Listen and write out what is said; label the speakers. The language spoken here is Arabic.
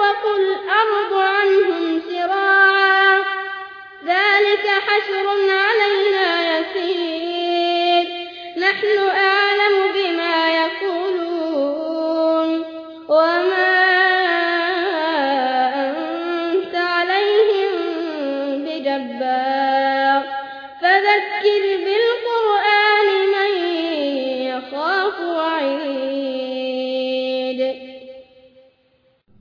Speaker 1: تشقق الأرض عنهم سراعا ذلك حشر علينا يسير. نحن أعلم بما يقولون. وما أنت عليهم بجبار. فذكر